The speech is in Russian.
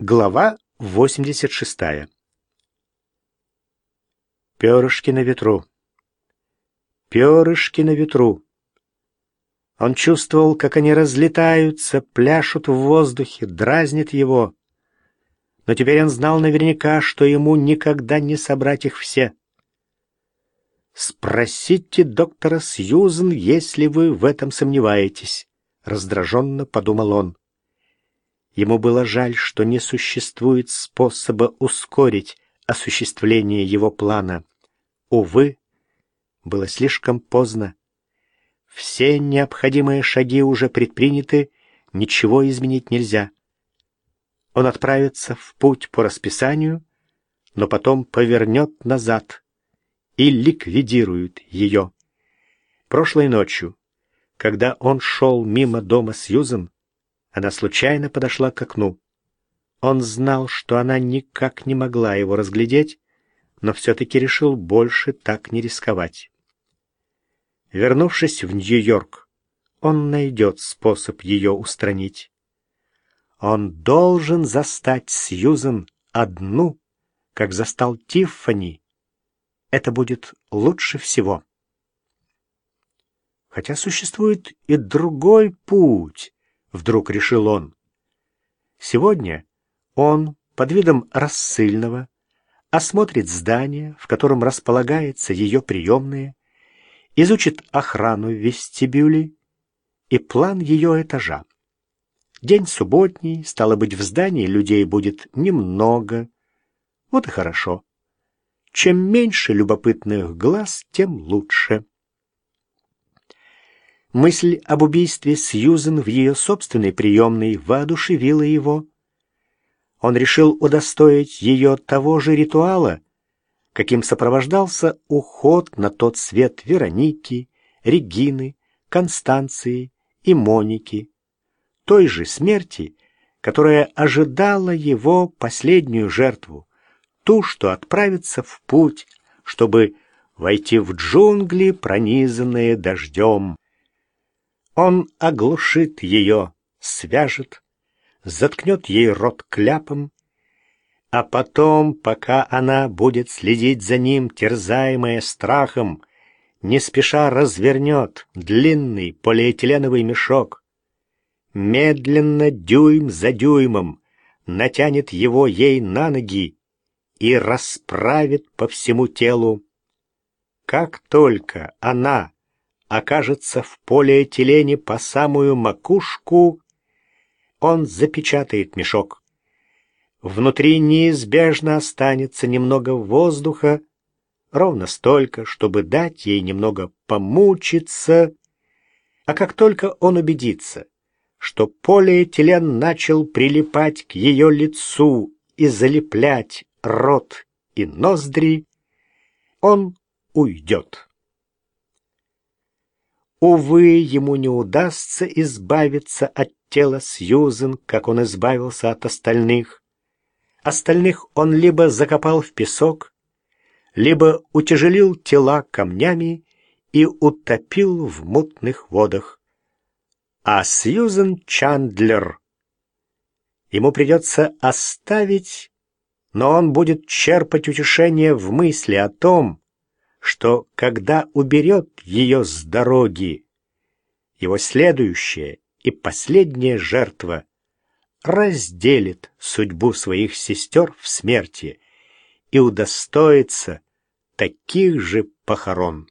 Глава 86. Перышки на ветру. Перышки на ветру. Он чувствовал, как они разлетаются, пляшут в воздухе, дразнят его. Но теперь он знал наверняка, что ему никогда не собрать их все. «Спросите доктора Сьюзен, если вы в этом сомневаетесь», — раздраженно подумал он. Ему было жаль, что не существует способа ускорить осуществление его плана. Увы, было слишком поздно. Все необходимые шаги уже предприняты, ничего изменить нельзя. Он отправится в путь по расписанию, но потом повернет назад и ликвидирует ее. Прошлой ночью, когда он шел мимо дома Сьюзен, она случайно подошла к окну. Он знал, что она никак не могла его разглядеть, но все-таки решил больше так не рисковать. Вернувшись в Нью-Йорк, он найдет способ ее устранить. Он должен застать Сьюзен одну, как застал Тиффани. Это будет лучше всего. Хотя существует и другой путь, вдруг решил он. Сегодня он под видом рассыльного осмотрит здание, в котором располагается ее приемная, изучит охрану в вестибюле и план ее этажа. День субботний, стало быть, в здании людей будет немного. Вот и хорошо. Чем меньше любопытных глаз, тем лучше. Мысль об убийстве Сьюзен в ее собственной приемной воодушевила его. Он решил удостоить ее того же ритуала, каким сопровождался уход на тот свет Вероники, Регины, Констанции и Моники, той же смерти, которая ожидала его последнюю жертву, ту, что отправится в путь, чтобы войти в джунгли, пронизанные дождем. Он оглушит ее, свяжет, заткнет ей рот кляпом, а потом, пока она будет следить за ним, терзаемая страхом, не спеша развернет длинный полиэтиленовый мешок, медленно, дюйм за дюймом, натянет его ей на ноги и расправит по всему телу. Как только она окажется в полиэтилене по самую макушку, он запечатает мешок. Внутри неизбежно останется немного воздуха, ровно столько, чтобы дать ей немного помучиться. А как только он убедится, что полиэтилен начал прилипать к ее лицу и залеплять рот и ноздри, он уйдет. Увы, ему не удастся избавиться от тела Сьюзен, как он избавился от остальных. Остальных он либо закопал в песок, либо утяжелил тела камнями и утопил в мутных водах. А Сьюзен Чандлер ему придется оставить, но он будет черпать утешение в мысли о том, что когда уберет ее с дороги, его следующая и последняя жертва разделит судьбу своих сестер в смерти и удостоится таких же похорон.